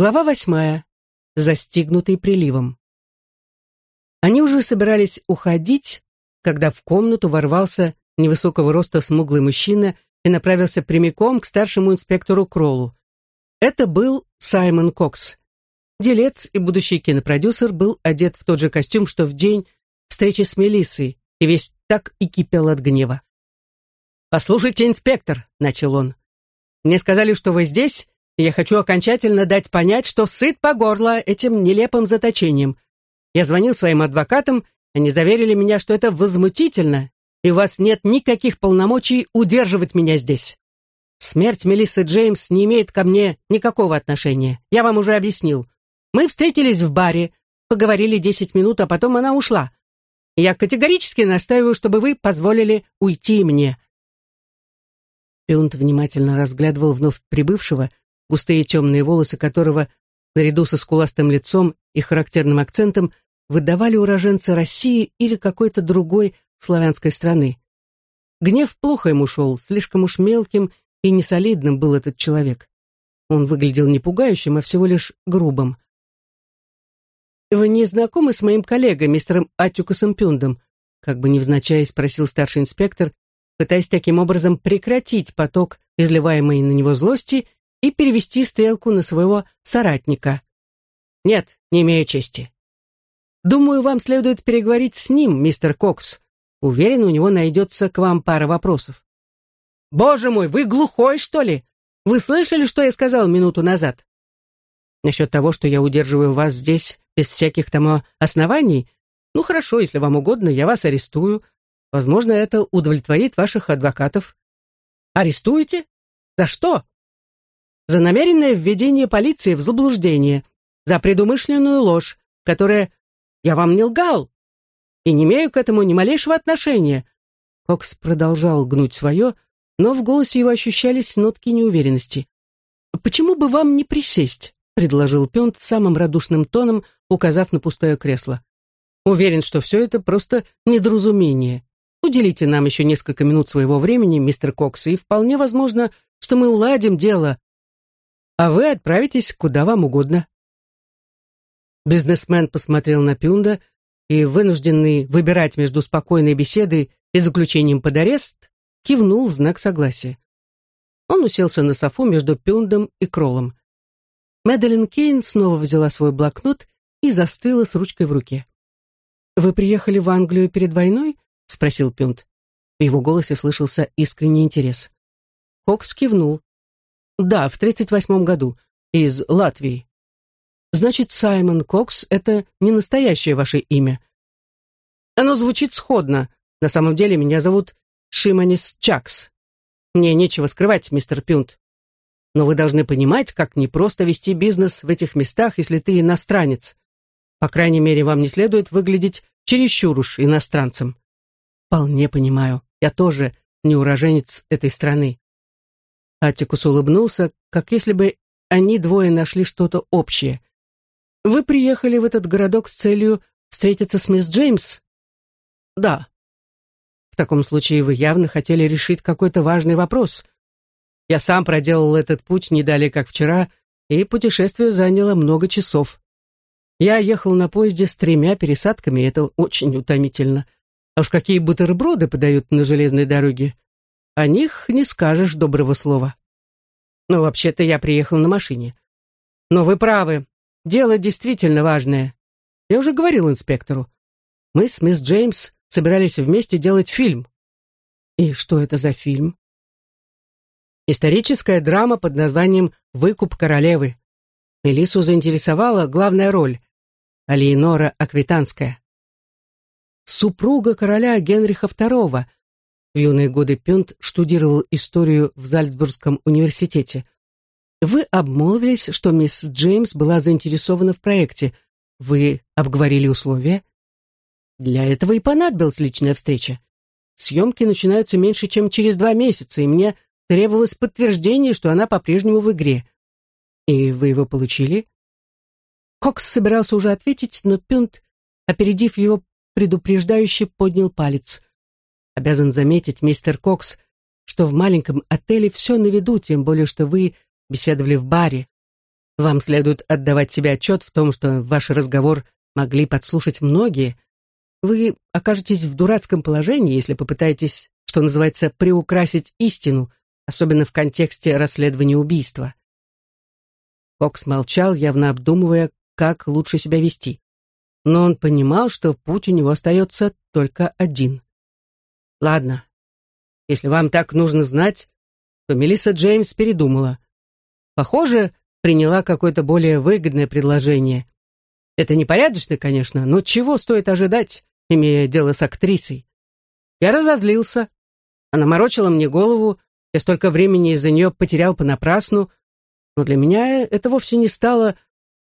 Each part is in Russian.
Глава восьмая. Застигнутый приливом. Они уже собирались уходить, когда в комнату ворвался невысокого роста смуглый мужчина и направился прямиком к старшему инспектору Кроллу. Это был Саймон Кокс. Делец и будущий кинопродюсер был одет в тот же костюм, что в день встречи с Мелиссой, и весь так и кипел от гнева. «Послушайте, инспектор», — начал он, — «мне сказали, что вы здесь, я хочу окончательно дать понять, что сыт по горло этим нелепым заточением. Я звонил своим адвокатам, они заверили меня, что это возмутительно, и у вас нет никаких полномочий удерживать меня здесь. Смерть Мелиссы Джеймс не имеет ко мне никакого отношения. Я вам уже объяснил. Мы встретились в баре, поговорили десять минут, а потом она ушла. Я категорически настаиваю, чтобы вы позволили уйти мне». Пюнт внимательно разглядывал вновь прибывшего, густые темные волосы которого, наряду со скуластым лицом и характерным акцентом, выдавали уроженца России или какой-то другой славянской страны. Гнев плохо ему шел, слишком уж мелким и несолидным был этот человек. Он выглядел не пугающим, а всего лишь грубым. «Вы не знакомы с моим коллегой, мистером Атюкасом Пюндом?» как бы невзначай спросил старший инспектор, пытаясь таким образом прекратить поток изливаемой на него злости и перевести стрелку на своего соратника. «Нет, не имею чести». «Думаю, вам следует переговорить с ним, мистер Кокс. Уверен, у него найдется к вам пара вопросов». «Боже мой, вы глухой, что ли? Вы слышали, что я сказал минуту назад?» «Насчет того, что я удерживаю вас здесь без всяких тому оснований? Ну хорошо, если вам угодно, я вас арестую. Возможно, это удовлетворит ваших адвокатов». «Арестуете? За что?» «За намеренное введение полиции в заблуждение, за предумышленную ложь, которая... Я вам не лгал и не имею к этому ни малейшего отношения». Кокс продолжал гнуть свое, но в голосе его ощущались нотки неуверенности. «Почему бы вам не присесть?» — предложил Пёнт самым радушным тоном, указав на пустое кресло. «Уверен, что все это просто недоразумение. Уделите нам еще несколько минут своего времени, мистер Кокс, и вполне возможно, что мы уладим дело, а вы отправитесь куда вам угодно». Бизнесмен посмотрел на Пюнда и, вынужденный выбирать между спокойной беседой и заключением под арест, кивнул в знак согласия. Он уселся на софу между Пюндом и Кроллом. Мэдалин Кейн снова взяла свой блокнот и застыла с ручкой в руке. «Вы приехали в Англию перед войной?» — спросил Пюнд. В его голосе слышался искренний интерес. Кокс кивнул. «Да, в тридцать восьмом году. Из Латвии». «Значит, Саймон Кокс — это не настоящее ваше имя?» «Оно звучит сходно. На самом деле меня зовут Шиманис Чакс. Мне нечего скрывать, мистер Пюнт. Но вы должны понимать, как непросто вести бизнес в этих местах, если ты иностранец. По крайней мере, вам не следует выглядеть чересчур уж иностранцем. Вполне понимаю. Я тоже не уроженец этой страны. Атикус улыбнулся, как если бы они двое нашли что-то общее. Вы приехали в этот городок с целью встретиться с мисс Джеймс? Да, в таком случае вы явно хотели решить какой-то важный вопрос. Я сам проделал этот путь не далее, как вчера, и путешествие заняло много часов. Я ехал на поезде с тремя пересадками, это очень утомительно. А уж какие бутерброды подают на железной дороге. О них не скажешь доброго слова. Но вообще-то я приехал на машине. Но вы правы, дело действительно важное. Я уже говорил инспектору. Мы с мисс Джеймс собирались вместе делать фильм. И что это за фильм? Историческая драма под названием «Выкуп королевы». Элису заинтересовала главная роль – Алиенора Аквитанская. Супруга короля Генриха II. В юные годы Пюнт штудировал историю в Зальцбургском университете. Вы обмолвились, что мисс Джеймс была заинтересована в проекте. Вы обговорили условия? Для этого и понадобилась личная встреча. Съемки начинаются меньше, чем через два месяца, и мне требовалось подтверждение, что она по-прежнему в игре. И вы его получили? Кокс собирался уже ответить, но Пюнт, опередив его, предупреждающе поднял палец. Обязан заметить, мистер Кокс, что в маленьком отеле все на виду, тем более, что вы беседовали в баре. Вам следует отдавать себе отчет в том, что ваш разговор могли подслушать многие. Вы окажетесь в дурацком положении, если попытаетесь, что называется, приукрасить истину, особенно в контексте расследования убийства. Кокс молчал, явно обдумывая, как лучше себя вести. Но он понимал, что путь у него остается только один. Ладно, если вам так нужно знать, то Мелисса Джеймс передумала. Похоже, приняла какое-то более выгодное предложение. Это непорядочно, конечно, но чего стоит ожидать, имея дело с актрисой? Я разозлился. Она морочила мне голову, я столько времени из-за нее потерял понапрасну, но для меня это вовсе не стало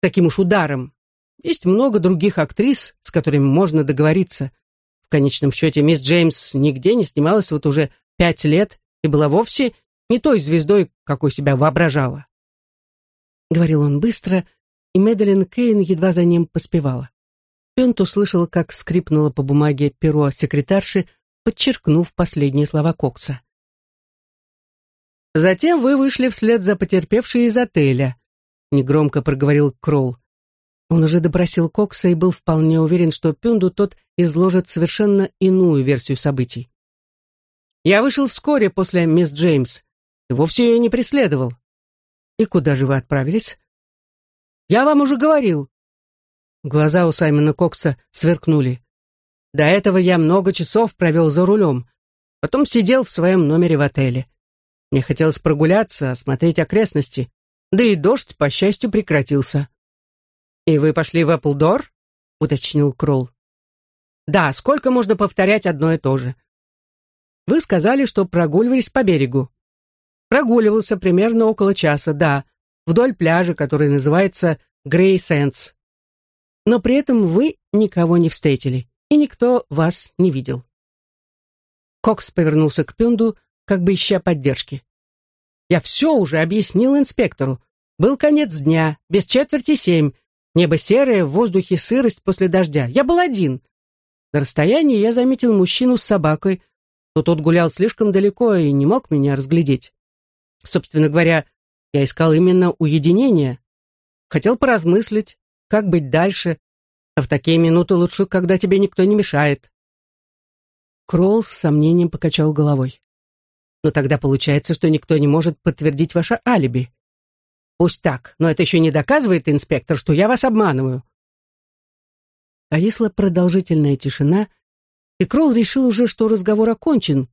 таким уж ударом. Есть много других актрис, с которыми можно договориться. Конечном счете, мисс Джеймс нигде не снималась вот уже пять лет и была вовсе не той звездой, какой себя воображала. Говорил он быстро, и Мэдалин Кейн едва за ним поспевала. Пент услышал, как скрипнуло по бумаге перо секретарши, подчеркнув последние слова Кокса. «Затем вы вышли вслед за потерпевшей из отеля», — негромко проговорил Кролл. Он уже допросил Кокса и был вполне уверен, что Пюнду тот изложит совершенно иную версию событий. «Я вышел вскоре после мисс Джеймс и вовсе ее не преследовал. И куда же вы отправились?» «Я вам уже говорил». Глаза у Саймона Кокса сверкнули. «До этого я много часов провел за рулем, потом сидел в своем номере в отеле. Мне хотелось прогуляться, осмотреть окрестности, да и дождь, по счастью, прекратился. «И вы пошли в Эпплдор?» — уточнил Кролл. «Да, сколько можно повторять одно и то же?» «Вы сказали, что прогуливались по берегу». «Прогуливался примерно около часа, да, вдоль пляжа, который называется Грей Сэнс. Но при этом вы никого не встретили, и никто вас не видел». Кокс повернулся к Пюнду, как бы ища поддержки. «Я все уже объяснил инспектору. Был конец дня, без четверти семь, Небо серое, в воздухе сырость после дождя. Я был один. На расстоянии я заметил мужчину с собакой, но тот гулял слишком далеко и не мог меня разглядеть. Собственно говоря, я искал именно уединение. Хотел поразмыслить, как быть дальше, а в такие минуты лучше, когда тебе никто не мешает. Кролл с сомнением покачал головой. Но тогда получается, что никто не может подтвердить ваше алиби. Пусть так, но это еще не доказывает, инспектор, что я вас обманываю. Повисла продолжительная тишина, и Кролл решил уже, что разговор окончен,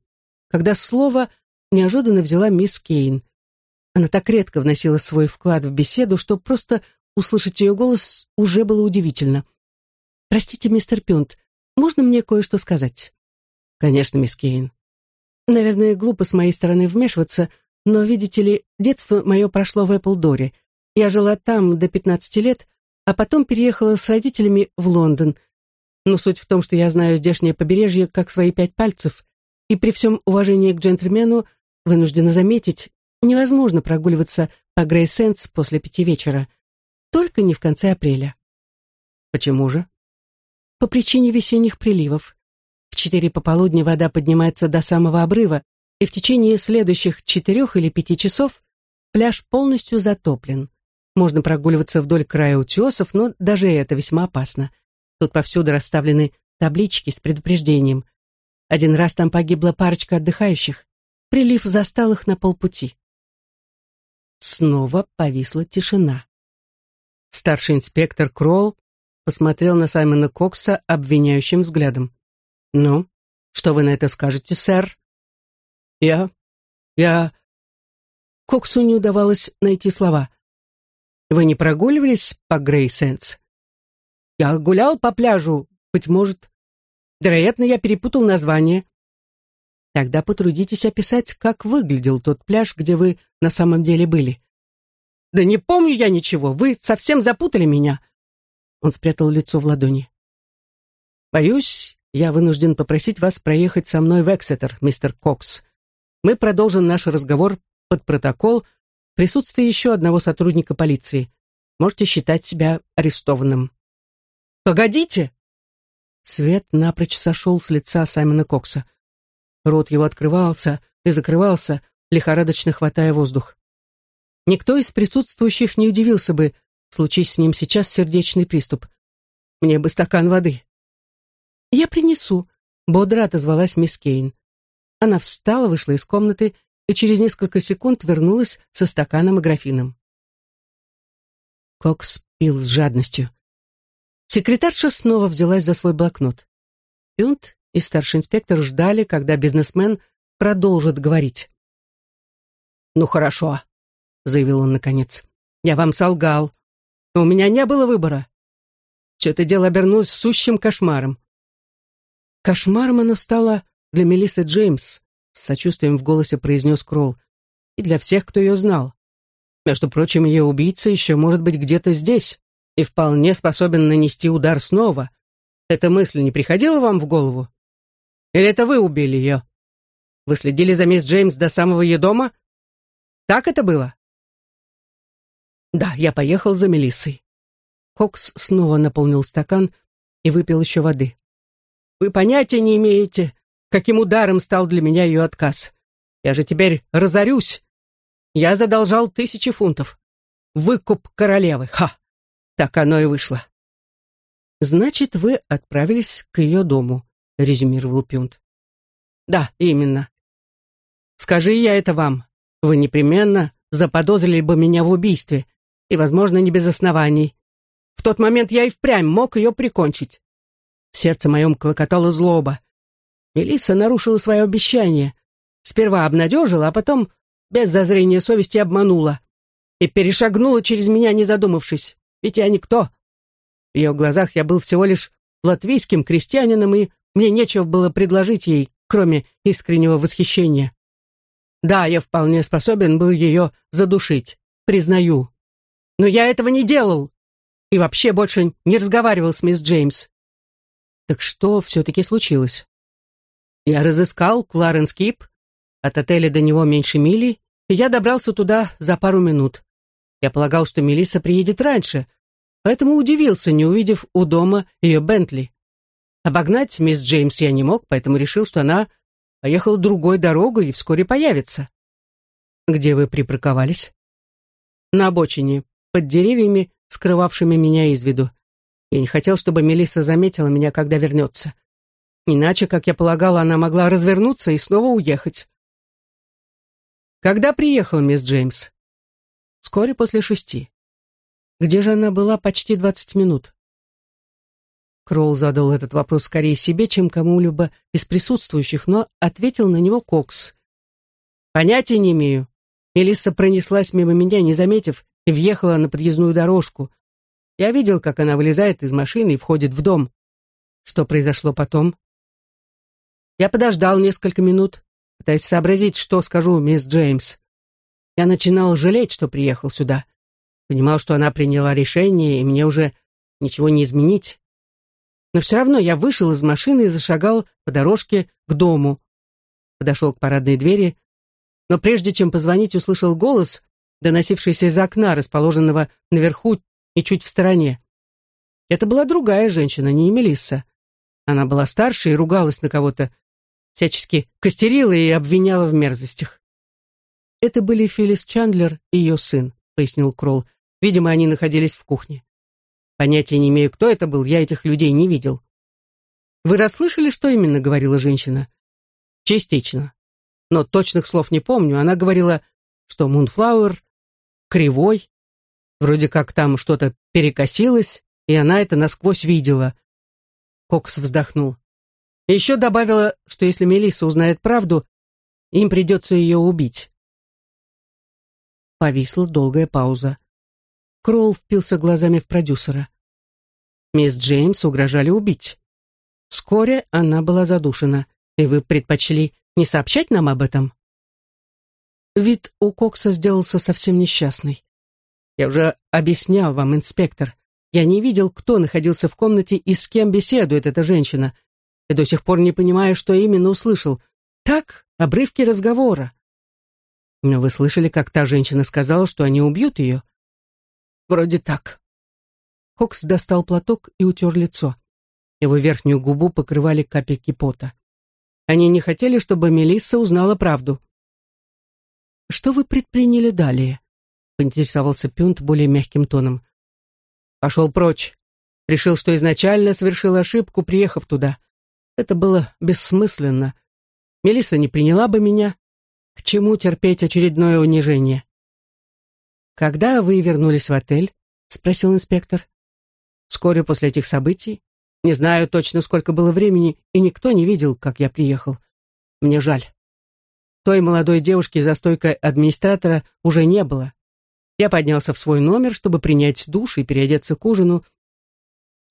когда слово неожиданно взяла мисс Кейн. Она так редко вносила свой вклад в беседу, что просто услышать ее голос уже было удивительно. «Простите, мистер Пюнт, можно мне кое-что сказать?» «Конечно, мисс Кейн». «Наверное, глупо с моей стороны вмешиваться, но, видите ли, детство мое прошло в Эпплдоре. Я жила там до 15 лет, а потом переехала с родителями в Лондон. Но суть в том, что я знаю здешнее побережье как свои пять пальцев, и при всем уважении к джентльмену вынуждена заметить, невозможно прогуливаться по Грейсенс после пяти вечера. Только не в конце апреля. Почему же? По причине весенних приливов. В четыре пополудни вода поднимается до самого обрыва, и в течение следующих четырех или пяти часов пляж полностью затоплен. Можно прогуливаться вдоль края утесов, но даже это весьма опасно. Тут повсюду расставлены таблички с предупреждением. Один раз там погибла парочка отдыхающих. Прилив застал их на полпути. Снова повисла тишина. Старший инспектор Кролл посмотрел на Саймона Кокса обвиняющим взглядом. «Ну, что вы на это скажете, сэр?» «Я... я...» Коксу не удавалось найти слова. «Вы не прогуливались по Грейсенс?» «Я гулял по пляжу, быть может. Вероятно, я перепутал название». «Тогда потрудитесь описать, как выглядел тот пляж, где вы на самом деле были». «Да не помню я ничего, вы совсем запутали меня». Он спрятал лицо в ладони. «Боюсь, я вынужден попросить вас проехать со мной в Эксетер, мистер Кокс. Мы продолжим наш разговор под протокол в еще одного сотрудника полиции. Можете считать себя арестованным. «Погодите!» Цвет напрочь сошел с лица Саймона Кокса. Рот его открывался и закрывался, лихорадочно хватая воздух. Никто из присутствующих не удивился бы, случись с ним сейчас сердечный приступ. Мне бы стакан воды. «Я принесу», — бодро отозвалась мисс Кейн. Она встала, вышла из комнаты и через несколько секунд вернулась со стаканом и графином. Кокс пил с жадностью. Секретарша снова взялась за свой блокнот. Пюнт и старший инспектор ждали, когда бизнесмен продолжит говорить. «Ну хорошо», — заявил он наконец. «Я вам солгал. У меня не было выбора. Все это дело обернулось сущим кошмаром». Кошмаром оно стало для Мелиссы Джеймс, с сочувствием в голосе произнес Кролл, и для всех, кто ее знал. Между прочим, ее убийца еще может быть где-то здесь и вполне способен нанести удар снова. Эта мысль не приходила вам в голову? Или это вы убили ее? Вы следили за мисс Джеймс до самого ее дома? Так это было? Да, я поехал за Мелиссой. Кокс снова наполнил стакан и выпил еще воды. Вы понятия не имеете, каким ударом стал для меня ее отказ. Я же теперь разорюсь. Я задолжал тысячи фунтов. Выкуп королевы. Ха! Так оно и вышло. Значит, вы отправились к ее дому, резюмировал Пюнт. Да, именно. Скажи я это вам, вы непременно заподозрили бы меня в убийстве, и, возможно, не без оснований. В тот момент я и впрямь мог ее прикончить. В сердце моем клокотала злоба. Мелисса нарушила свое обещание. Сперва обнадежила, а потом без зазрения совести обманула. И перешагнула через меня, не задумавшись. Ведь я никто. В ее глазах я был всего лишь латвийским крестьянином, и мне нечего было предложить ей, кроме искреннего восхищения. Да, я вполне способен был ее задушить, признаю. Но я этого не делал. И вообще больше не разговаривал с мисс Джеймс. Так что все-таки случилось? Я разыскал Кларенс Кип, от отеля до него меньше мили, и я добрался туда за пару минут. Я полагал, что Мелисса приедет раньше, поэтому удивился, не увидев у дома ее Бентли. Обогнать мисс Джеймс я не мог, поэтому решил, что она поехала другой дорогой и вскоре появится. Где вы припарковались? На обочине, под деревьями, скрывавшими меня из виду. Я не хотел, чтобы Мелисса заметила меня, когда вернется. Иначе, как я полагала, она могла развернуться и снова уехать. Когда приехала мисс Джеймс? Вскоре после шести. Где же она была почти двадцать минут? Кролл задал этот вопрос скорее себе, чем кому-либо из присутствующих, но ответил на него Кокс. «Понятия не имею. Мелисса пронеслась мимо меня, не заметив, и въехала на подъездную дорожку. Я видел, как она вылезает из машины и входит в дом. Что произошло потом? Я подождал несколько минут, пытаясь сообразить, что скажу мисс Джеймс. Я начинал жалеть, что приехал сюда. Понимал, что она приняла решение, и мне уже ничего не изменить. Но все равно я вышел из машины и зашагал по дорожке к дому. Подошел к парадной двери, но прежде чем позвонить, услышал голос, доносившийся из окна, расположенного наверху и чуть в стороне. Это была другая женщина, не Мелисса. Она была старше и ругалась на кого-то, всячески костерила и обвиняла в мерзостях. «Это были Филлис Чандлер и ее сын», — пояснил Кролл. «Видимо, они находились в кухне. Понятия не имею, кто это был, я этих людей не видел. Вы расслышали, что именно говорила женщина? Частично. Но точных слов не помню. Она говорила, что Мунфлауэр кривой, вроде как там что-то перекосилось, и она это насквозь видела. Кокс вздохнул. Еще добавила, что если Мелисса узнает правду, им придется ее убить. Повисла долгая пауза. Кроул впился глазами в продюсера. Мисс Джеймс угрожали убить. Вскоре она была задушена, и вы предпочли не сообщать нам об этом? Вид у Кокса сделался совсем несчастный. Я уже объяснял вам, инспектор. Я не видел, кто находился в комнате и с кем беседует эта женщина. И до сих пор не понимаю, что именно услышал. Так, обрывки разговора. Но вы слышали, как та женщина сказала, что они убьют ее? Вроде так. Кокс достал платок и утер лицо. Его верхнюю губу покрывали капельки пота. Они не хотели, чтобы Мелисса узнала правду. Что вы предприняли далее? поинтересовался Пюнт более мягким тоном. «Пошел прочь. Решил, что изначально совершил ошибку, приехав туда. Это было бессмысленно. Мелисса не приняла бы меня. К чему терпеть очередное унижение?» «Когда вы вернулись в отель?» — спросил инспектор. «Вскоре после этих событий. Не знаю точно, сколько было времени, и никто не видел, как я приехал. Мне жаль. Той молодой девушки за стойкой администратора уже не было. Я поднялся в свой номер, чтобы принять душ и переодеться к ужину.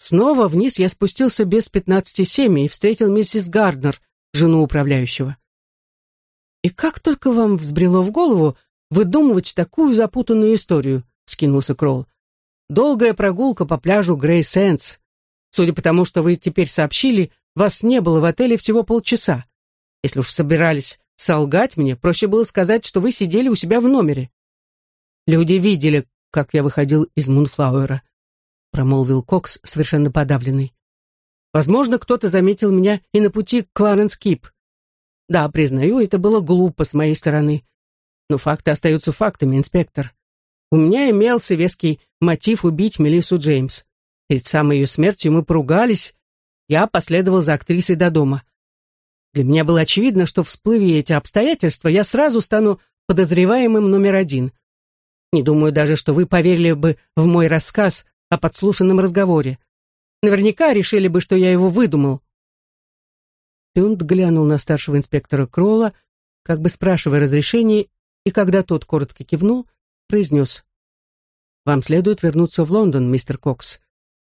Снова вниз я спустился без пятнадцати семь и встретил миссис Гарднер, жену управляющего. «И как только вам взбрело в голову выдумывать такую запутанную историю?» — скинулся Кролл. «Долгая прогулка по пляжу Грей Сэнс. Судя по тому, что вы теперь сообщили, вас не было в отеле всего полчаса. Если уж собирались солгать мне, проще было сказать, что вы сидели у себя в номере. Люди видели, как я выходил из Мунфлауэра, промолвил Кокс, совершенно подавленный. Возможно, кто-то заметил меня и на пути к Кларенс Кип. Да, признаю, это было глупо с моей стороны. Но факты остаются фактами, инспектор. У меня имелся веский мотив убить Мелиссу Джеймс. Перед самой ее смертью мы поругались. Я последовал за актрисой до дома. Для меня было очевидно, что всплыви эти обстоятельства, я сразу стану подозреваемым номер один. Не думаю даже, что вы поверили бы в мой рассказ о подслушанном разговоре. Наверняка решили бы, что я его выдумал. Пюнт глянул на старшего инспектора Кролла, как бы спрашивая разрешения, и когда тот коротко кивнул, произнес. «Вам следует вернуться в Лондон, мистер Кокс.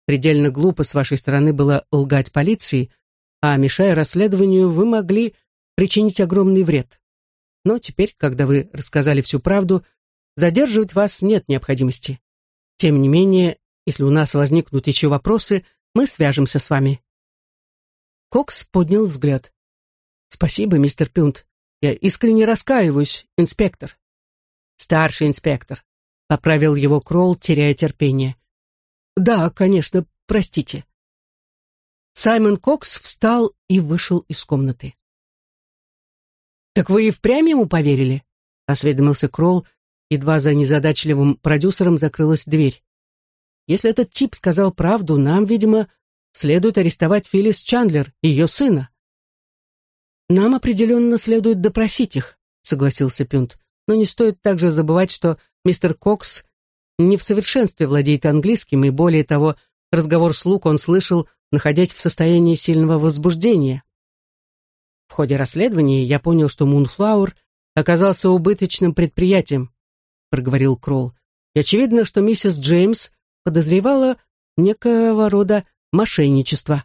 Предельно глупо с вашей стороны было лгать полиции, а мешая расследованию, вы могли причинить огромный вред. Но теперь, когда вы рассказали всю правду, задерживать вас нет необходимости. Тем не менее, если у нас возникнут еще вопросы, мы свяжемся с вами». Кокс поднял взгляд. «Спасибо, мистер Пюнт. Я искренне раскаиваюсь, инспектор». «Старший инспектор», — поправил его Кролл, теряя терпение. «Да, конечно, простите». Саймон Кокс встал и вышел из комнаты. «Так вы и впрямь ему поверили?» — осведомился Кролл, едва за незадачливым продюсером закрылась дверь. «Если этот тип сказал правду, нам, видимо, следует арестовать Филлис Чандлер, ее сына». «Нам определенно следует допросить их», — согласился Пюнт. «Но не стоит также забывать, что мистер Кокс не в совершенстве владеет английским, и более того, разговор слуг он слышал, находясь в состоянии сильного возбуждения. В ходе расследования я понял, что Мунфлауэр оказался убыточным предприятием, проговорил Кролл. И очевидно, что миссис Джеймс подозревала некого рода мошенничество.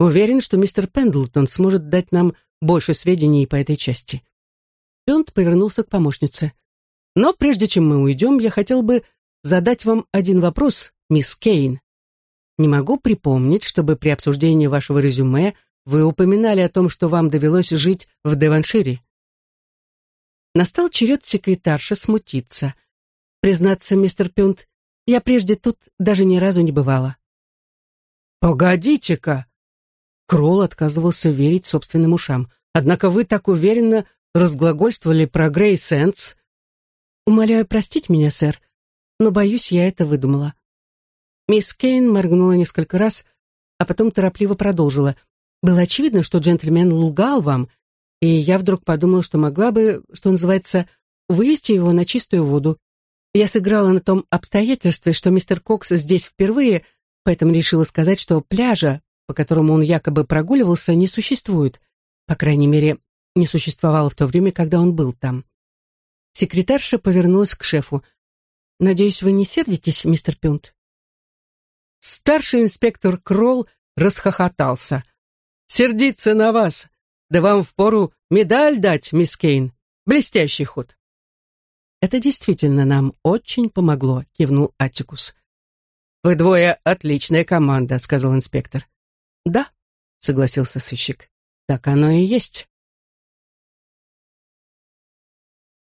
Уверен, что мистер Пендлтон сможет дать нам больше сведений по этой части. Пюнт повернулся к помощнице. Но прежде чем мы уйдем, я хотел бы задать вам один вопрос, мисс Кейн. Не могу припомнить, чтобы при обсуждении вашего резюме вы упоминали о том, что вам довелось жить в Деваншире. Настал черед секретарша смутиться. Признаться, мистер Пюнт, я прежде тут даже ни разу не бывала. «Погодите-ка!» Кролл отказывался верить собственным ушам. «Однако вы так уверенно разглагольствовали про Грей Сенс, «Умоляю простить меня, сэр, но, боюсь, я это выдумала». Мисс Кейн моргнула несколько раз, а потом торопливо продолжила. «Было очевидно, что джентльмен лгал вам, и я вдруг подумала, что могла бы, что называется, вывести его на чистую воду. Я сыграла на том обстоятельстве, что мистер Кокс здесь впервые, поэтому решила сказать, что пляжа, по которому он якобы прогуливался, не существует. По крайней мере, не существовало в то время, когда он был там. Секретарша повернулась к шефу. «Надеюсь, вы не сердитесь, мистер Пюнт?» Старший инспектор Кролл расхохотался. «Сердиться на вас! Да вам впору медаль дать, мисс Кейн! Блестящий ход!» «Это действительно нам очень помогло», — кивнул Атикус. «Вы двое отличная команда», — сказал инспектор. «Да», — согласился сыщик. «Так оно и есть».